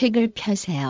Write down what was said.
책을 펴세요.